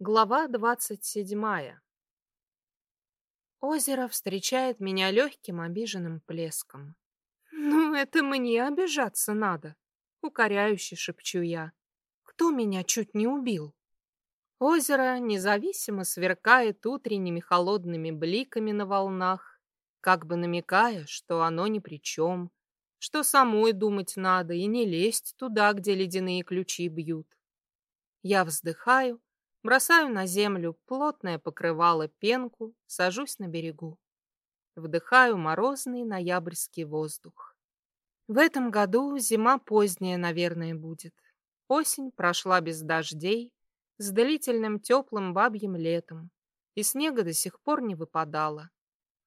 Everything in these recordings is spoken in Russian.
Глава двадцать седьмая. Озеро встречает меня легким обиженным плеском. «Ну, это мне обижаться надо!» — укоряюще шепчу я. «Кто меня чуть не убил?» Озеро независимо сверкает утренними холодными бликами на волнах, как бы намекая, что оно ни при чем, что самой думать надо и не лезть туда, где ледяные ключи бьют. Я вздыхаю, Бросаю на землю плотное покрывало пенку, сажусь на берегу. Вдыхаю морозный ноябрьский воздух. В этом году зима поздняя, наверное, будет. Осень прошла без дождей, с длительным теплым бабьим летом, и снега до сих пор не выпадало.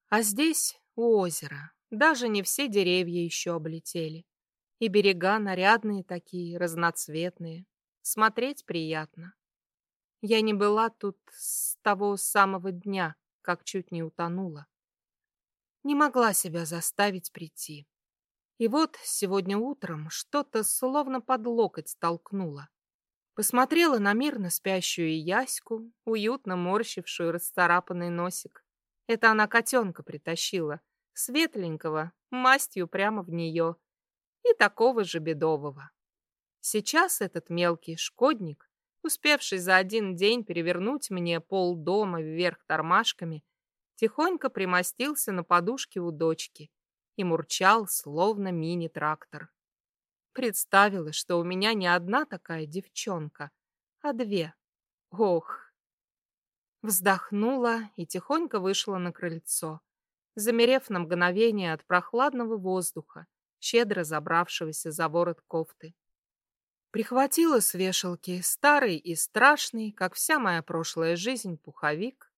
А здесь, у озера, даже не все деревья еще облетели. И берега нарядные такие, разноцветные. Смотреть приятно. Я не была тут с того самого дня, как чуть не утонула. Не могла себя заставить прийти. И вот сегодня утром что-то словно под локоть толкнуло. Посмотрела на мирно спящую Яську, уютно морщившую расцарапанный носик. Это она котенка притащила, светленького, мастью прямо в нее, и такого же бедового. Сейчас этот мелкий шкодник успевший за один день перевернуть мне пол дома вверх тормашками, тихонько примостился на подушке у дочки и мурчал, словно мини-трактор. Представила, что у меня не одна такая девчонка, а две. Ох! Вздохнула и тихонько вышла на крыльцо, замерев на мгновение от прохладного воздуха, щедро забравшегося за ворот кофты. Прихватила с вешалки старый и страшный, как вся моя прошлая жизнь, пуховик,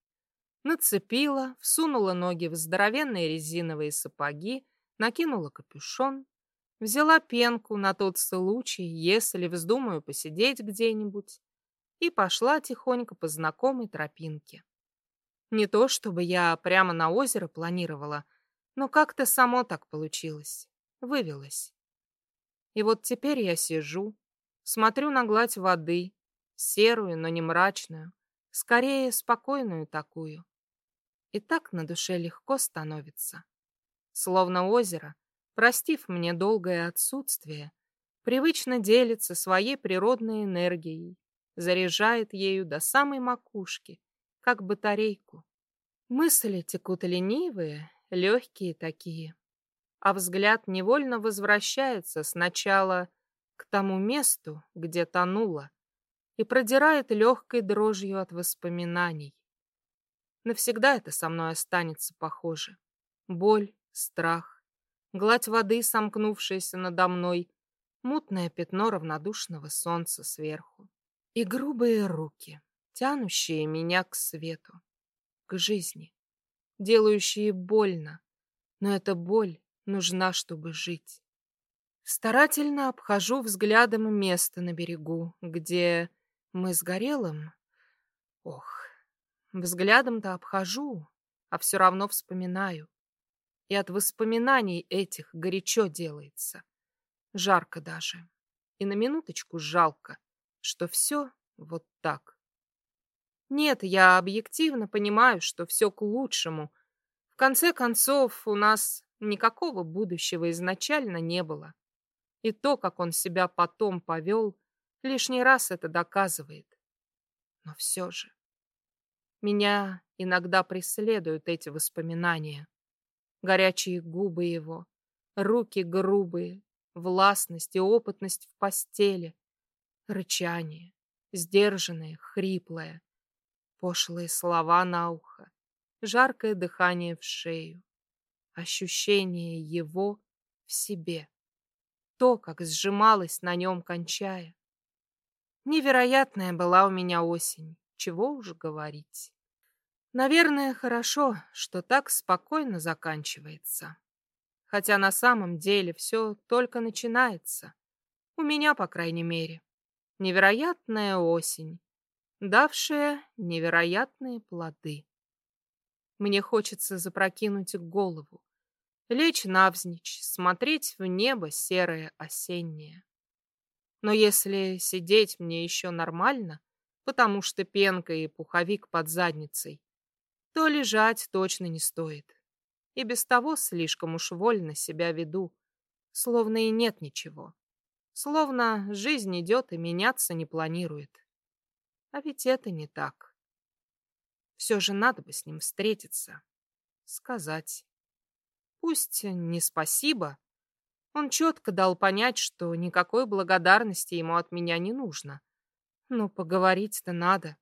нацепила, всунула ноги в здоровенные резиновые сапоги, накинула капюшон, взяла пенку на тот случай, если вздумаю посидеть где-нибудь, и пошла тихонько по знакомой тропинке. Не то чтобы я прямо на озеро планировала, но как-то само так получилось, вывелось. И вот теперь я сижу, Смотрю на гладь воды, серую, но не мрачную, скорее спокойную такую. И так на душе легко становится. Словно озеро, простив мне долгое отсутствие, привычно делится своей природной энергией, заряжает ею до самой макушки, как батарейку. Мысли текут ленивые, легкие такие, а взгляд невольно возвращается сначала к тому месту, где тонула, и продирает легкой дрожью от воспоминаний. Навсегда это со мной останется похоже. Боль, страх, гладь воды, сомкнувшаяся надо мной, мутное пятно равнодушного солнца сверху и грубые руки, тянущие меня к свету, к жизни, делающие больно, но эта боль нужна, чтобы жить. Старательно обхожу взглядом место на берегу, где мы с Горелым... Ох, взглядом-то обхожу, а все равно вспоминаю. И от воспоминаний этих горячо делается. Жарко даже. И на минуточку жалко, что все вот так. Нет, я объективно понимаю, что все к лучшему. В конце концов, у нас никакого будущего изначально не было. И то, как он себя потом повел, лишний раз это доказывает. Но все же. Меня иногда преследуют эти воспоминания. Горячие губы его, руки грубые, властность и опытность в постели, рычание, сдержанное, хриплое, пошлые слова на ухо, жаркое дыхание в шею, ощущение его в себе то, как сжималась на нем, кончая. Невероятная была у меня осень, чего уж говорить. Наверное, хорошо, что так спокойно заканчивается. Хотя на самом деле все только начинается. У меня, по крайней мере. Невероятная осень, давшая невероятные плоды. Мне хочется запрокинуть голову, лечь навзничь, смотреть в небо серое осеннее. Но если сидеть мне еще нормально, потому что пенка и пуховик под задницей, то лежать точно не стоит. И без того слишком уж вольно себя веду, словно и нет ничего. Словно жизнь идет и меняться не планирует. А ведь это не так. Все же надо бы с ним встретиться, сказать. Пусть не спасибо. Он четко дал понять, что никакой благодарности ему от меня не нужно. Но поговорить-то надо.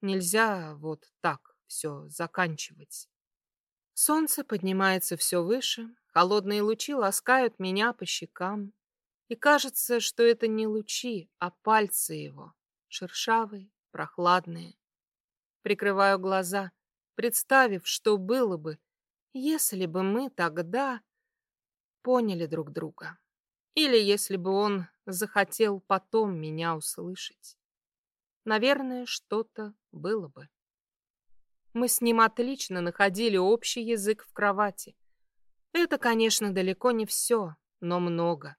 Нельзя вот так все заканчивать. Солнце поднимается все выше, холодные лучи ласкают меня по щекам. И кажется, что это не лучи, а пальцы его, шершавые, прохладные. Прикрываю глаза, представив, что было бы, если бы мы тогда поняли друг друга. Или если бы он захотел потом меня услышать. Наверное, что-то было бы. Мы с ним отлично находили общий язык в кровати. Это, конечно, далеко не все, но много.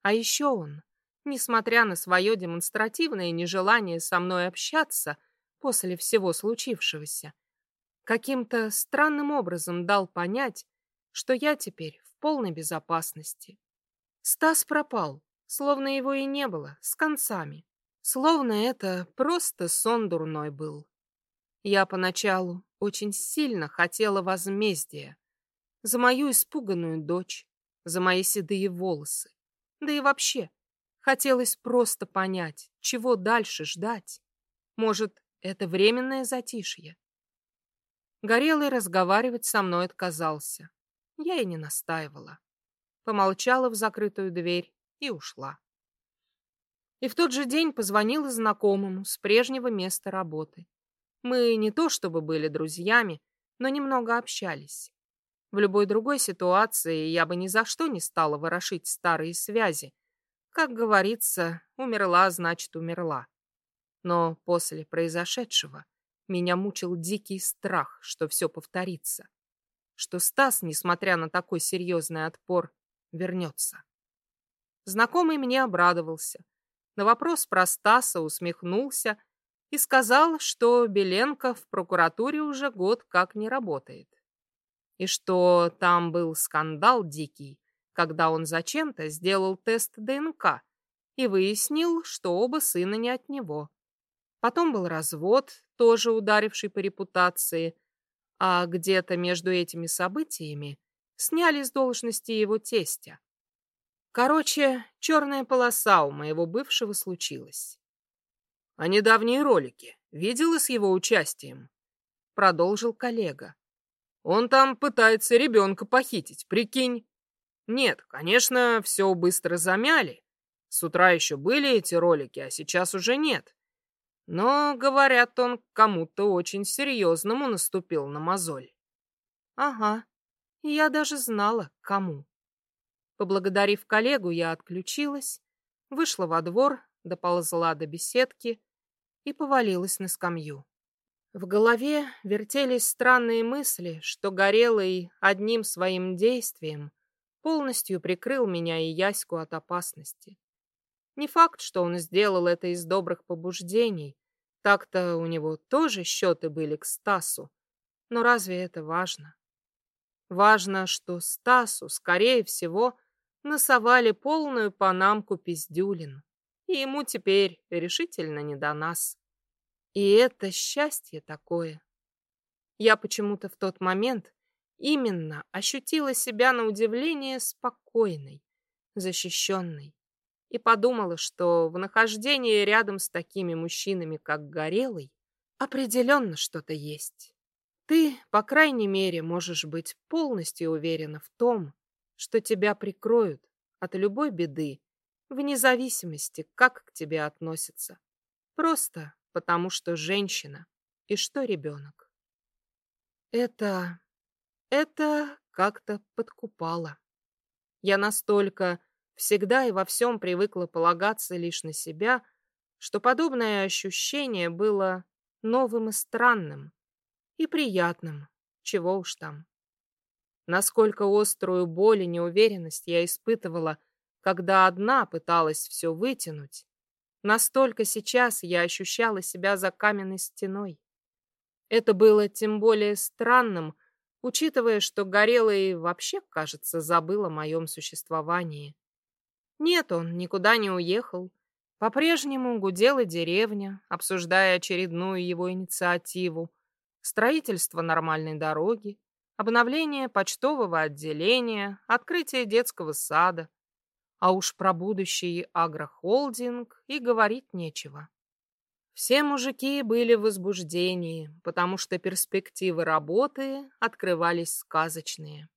А еще он, несмотря на свое демонстративное нежелание со мной общаться после всего случившегося, каким-то странным образом дал понять, что я теперь в полной безопасности. Стас пропал, словно его и не было, с концами. Словно это просто сон дурной был. Я поначалу очень сильно хотела возмездия. За мою испуганную дочь, за мои седые волосы. Да и вообще, хотелось просто понять, чего дальше ждать. Может, это временное затишье? Горелый разговаривать со мной отказался. Я и не настаивала. Помолчала в закрытую дверь и ушла. И в тот же день позвонила знакомому с прежнего места работы. Мы не то чтобы были друзьями, но немного общались. В любой другой ситуации я бы ни за что не стала ворошить старые связи. Как говорится, умерла, значит, умерла. Но после произошедшего меня мучил дикий страх, что все повторится. Что Стас, несмотря на такой серьезный отпор, вернется. Знакомый мне обрадовался. На вопрос про Стаса усмехнулся и сказал, что Беленко в прокуратуре уже год как не работает. И что там был скандал дикий, когда он зачем-то сделал тест ДНК и выяснил, что оба сына не от него. Потом был развод, тоже ударивший по репутации, а где-то между этими событиями сняли с должности его тестя. Короче, черная полоса у моего бывшего случилась. А недавние ролики видела с его участием? Продолжил коллега. Он там пытается ребенка похитить, прикинь. Нет, конечно, все быстро замяли. С утра еще были эти ролики, а сейчас уже нет. Но, говорят, он кому-то очень серьезному наступил на мозоль. Ага, я даже знала, кому. Поблагодарив коллегу, я отключилась, вышла во двор, доползла до беседки и повалилась на скамью. В голове вертелись странные мысли, что Горелый одним своим действием полностью прикрыл меня и Яську от опасности. Не факт, что он сделал это из добрых побуждений. Так-то у него тоже счеты были к Стасу. Но разве это важно? Важно, что Стасу, скорее всего, насовали полную панамку пиздюлин. И ему теперь решительно не до нас. И это счастье такое. Я почему-то в тот момент именно ощутила себя на удивление спокойной, защищенной и подумала, что в нахождении рядом с такими мужчинами, как Горелый, определенно что-то есть. Ты, по крайней мере, можешь быть полностью уверена в том, что тебя прикроют от любой беды, вне зависимости, как к тебе относятся. Просто потому что женщина и что ребенок. Это... это как-то подкупало. Я настолько всегда и во всем привыкла полагаться лишь на себя, что подобное ощущение было новым и странным, и приятным, чего уж там. Насколько острую боль и неуверенность я испытывала, когда одна пыталась все вытянуть, Настолько сейчас я ощущала себя за каменной стеной. Это было тем более странным, учитывая, что Горелый вообще, кажется, забыл о моем существовании. Нет, он никуда не уехал. По-прежнему гудела деревня, обсуждая очередную его инициативу. Строительство нормальной дороги, обновление почтового отделения, открытие детского сада. А уж про будущий агрохолдинг и говорить нечего. Все мужики были в возбуждении, потому что перспективы работы открывались сказочные.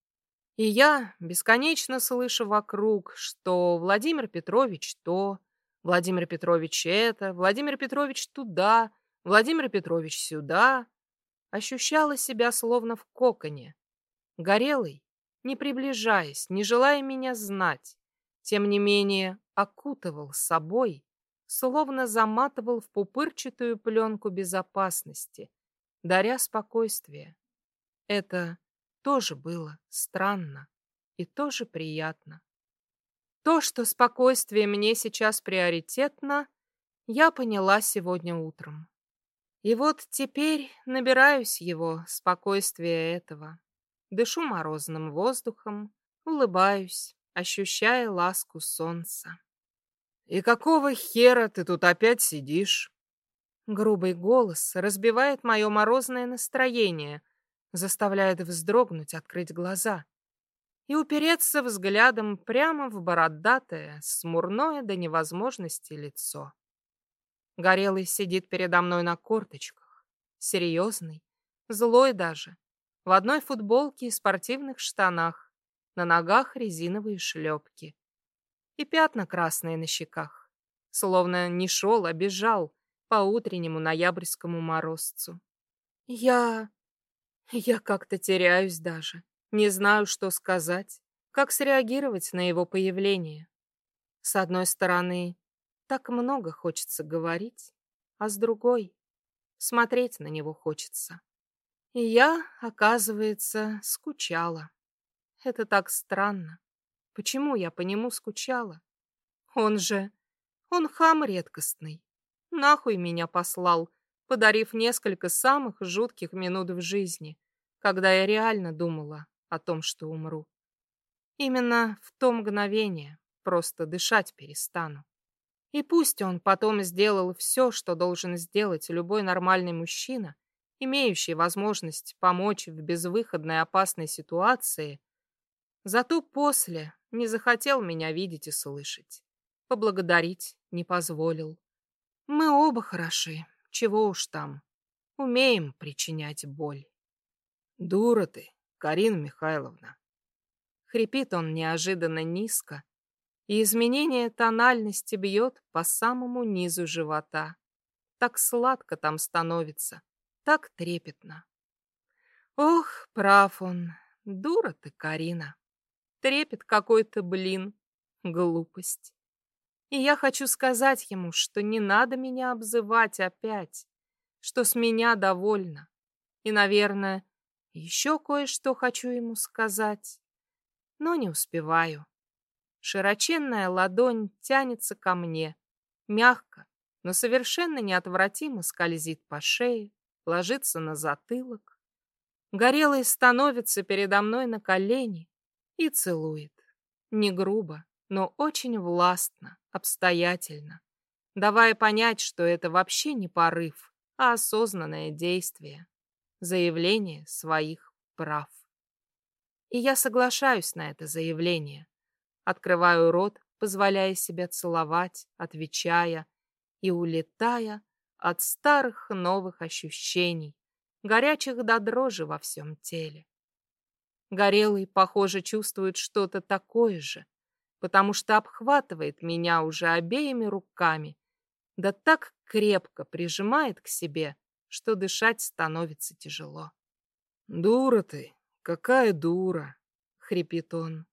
И я, бесконечно слыша вокруг, что Владимир Петрович то, Владимир Петрович это, Владимир Петрович туда, Владимир Петрович сюда, ощущала себя словно в коконе. Горелый, не приближаясь, не желая меня знать, тем не менее окутывал собой, словно заматывал в пупырчатую пленку безопасности, даря спокойствие. Это тоже было странно и тоже приятно. То, что спокойствие мне сейчас приоритетно, я поняла сегодня утром. И вот теперь набираюсь его, спокойствия этого. Дышу морозным воздухом, улыбаюсь, ощущая ласку солнца. «И какого хера ты тут опять сидишь?» Грубый голос разбивает мое морозное настроение, заставляет вздрогнуть, открыть глаза и упереться взглядом прямо в бородатое, смурное до невозможности лицо. Горелый сидит передо мной на корточках, серьезный, злой даже, в одной футболке и спортивных штанах, на ногах резиновые шлепки. И пятна красные на щеках. Словно не шел, а бежал по утреннему ноябрьскому морозцу. Я... я как-то теряюсь даже. Не знаю, что сказать, как среагировать на его появление. С одной стороны, так много хочется говорить, а с другой — смотреть на него хочется. И я, оказывается, скучала. Это так странно. Почему я по нему скучала? Он же... Он хам редкостный. Нахуй меня послал, подарив несколько самых жутких минут в жизни, когда я реально думала о том, что умру. Именно в то мгновение просто дышать перестану. И пусть он потом сделал все, что должен сделать любой нормальный мужчина, имеющий возможность помочь в безвыходной опасной ситуации, Зато после не захотел меня видеть и слышать. Поблагодарить не позволил. Мы оба хороши, чего уж там. Умеем причинять боль. Дура ты, Карина Михайловна. Хрипит он неожиданно низко, и изменение тональности бьет по самому низу живота. Так сладко там становится, так трепетно. Ох, прав он, дура ты, Карина. Трепет какой-то, блин. Глупость. И я хочу сказать ему, что не надо меня обзывать опять, что с меня довольно. И, наверное, еще кое-что хочу ему сказать, но не успеваю. Широченная ладонь тянется ко мне, мягко, но совершенно неотвратимо скользит по шее, ложится на затылок. Горелый становится передо мной на колени, и целует. Не грубо, но очень властно, обстоятельно, давая понять, что это вообще не порыв, а осознанное действие, заявление своих прав. И я соглашаюсь на это заявление. Открываю рот, позволяя себя целовать, отвечая и улетая от старых новых ощущений, горячих до дрожи во всем теле. Горелый, похоже, чувствует что-то такое же, потому что обхватывает меня уже обеими руками, да так крепко прижимает к себе, что дышать становится тяжело. «Дура ты, какая дура!» — хрипит он.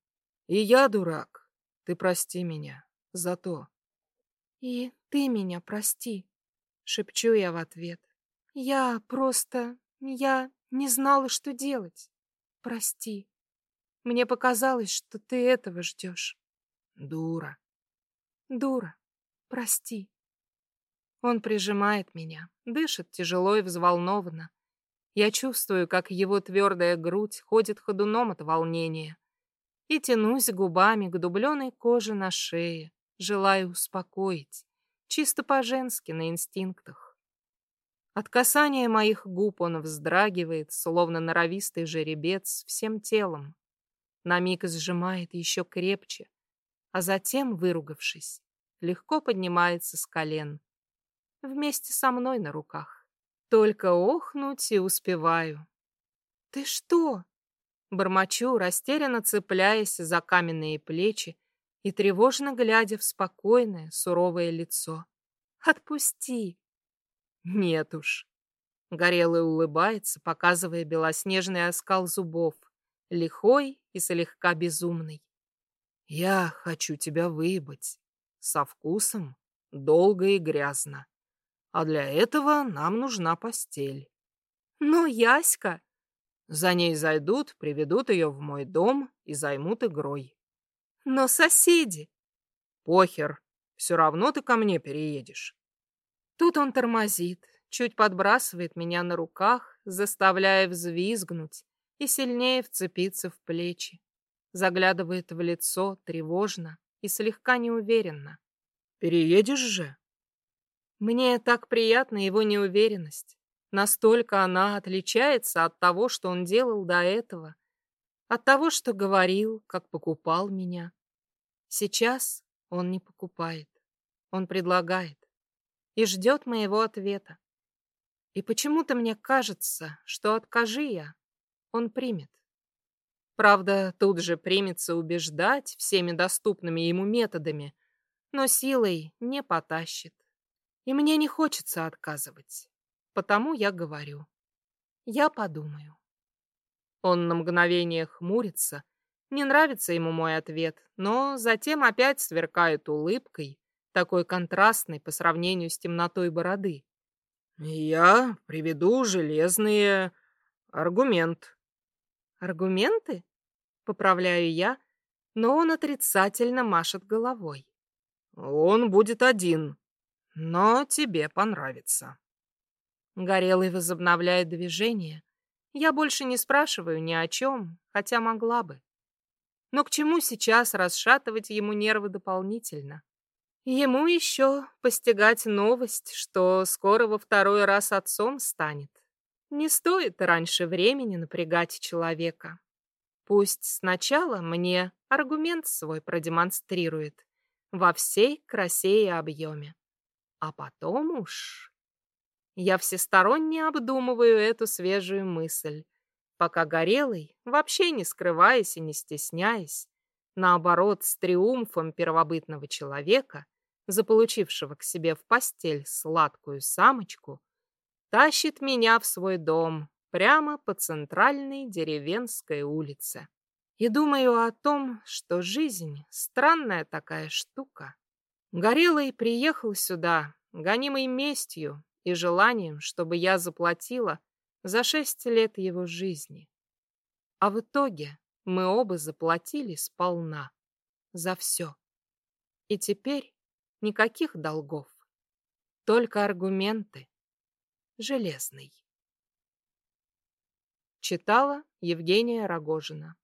«И я дурак, ты прости меня за то». «И ты меня прости», — шепчу я в ответ. «Я просто... я не знала, что делать». Прости. Мне показалось, что ты этого ждешь. Дура. Дура. Прости. Он прижимает меня, дышит тяжело и взволнованно. Я чувствую, как его твердая грудь ходит ходуном от волнения. И тянусь губами к дубленой коже на шее, желая успокоить, чисто по-женски на инстинктах. От касания моих губ он вздрагивает, словно норовистый жеребец, всем телом. На миг сжимает еще крепче, а затем, выругавшись, легко поднимается с колен. Вместе со мной на руках. Только охнуть и успеваю. «Ты что?» Бормочу, растерянно цепляясь за каменные плечи и тревожно глядя в спокойное, суровое лицо. «Отпусти!» «Нет уж!» Горелый улыбается, показывая белоснежный оскал зубов, лихой и слегка безумный. «Я хочу тебя выебать. Со вкусом, долго и грязно. А для этого нам нужна постель». «Но Яська...» За ней зайдут, приведут ее в мой дом и займут игрой. Но соседи... Похер, все равно ты ко мне переедешь. Тут он тормозит, чуть подбрасывает меня на руках, заставляя взвизгнуть и сильнее вцепиться в плечи. Заглядывает в лицо тревожно и слегка неуверенно. «Переедешь же?» Мне так приятна его неуверенность. Настолько она отличается от того, что он делал до этого, от того, что говорил, как покупал меня. Сейчас он не покупает, он предлагает и ждет моего ответа. И почему-то мне кажется, что откажи я, он примет. Правда, тут же примется убеждать всеми доступными ему методами, но силой не потащит. И мне не хочется отказывать. Потому я говорю. Я подумаю. Он на мгновение хмурится. Не нравится ему мой ответ, но затем опять сверкает улыбкой, такой контрастной по сравнению с темнотой бороды. «Я приведу железные аргумент». «Аргументы?» — поправляю я, но он отрицательно машет головой. «Он будет один, но тебе понравится». Горелый возобновляет движение. Я больше не спрашиваю ни о чем, хотя могла бы. Но к чему сейчас расшатывать ему нервы дополнительно? Ему еще постигать новость, что скоро во второй раз отцом станет. Не стоит раньше времени напрягать человека. Пусть сначала мне аргумент свой продемонстрирует во всей красе и объеме. А потом уж... Я всесторонне обдумываю эту свежую мысль, пока Горелый, вообще не скрываясь и не стесняясь, наоборот, с триумфом первобытного человека, заполучившего к себе в постель сладкую самочку, тащит меня в свой дом прямо по центральной деревенской улице. И думаю о том, что жизнь — странная такая штука. Горелый приехал сюда, гонимый местью, и желанием, чтобы я заплатила за шесть лет его жизни. А в итоге мы оба заплатили сполна за все. И теперь никаких долгов, только аргументы. Железный. Читала Евгения Рогожина.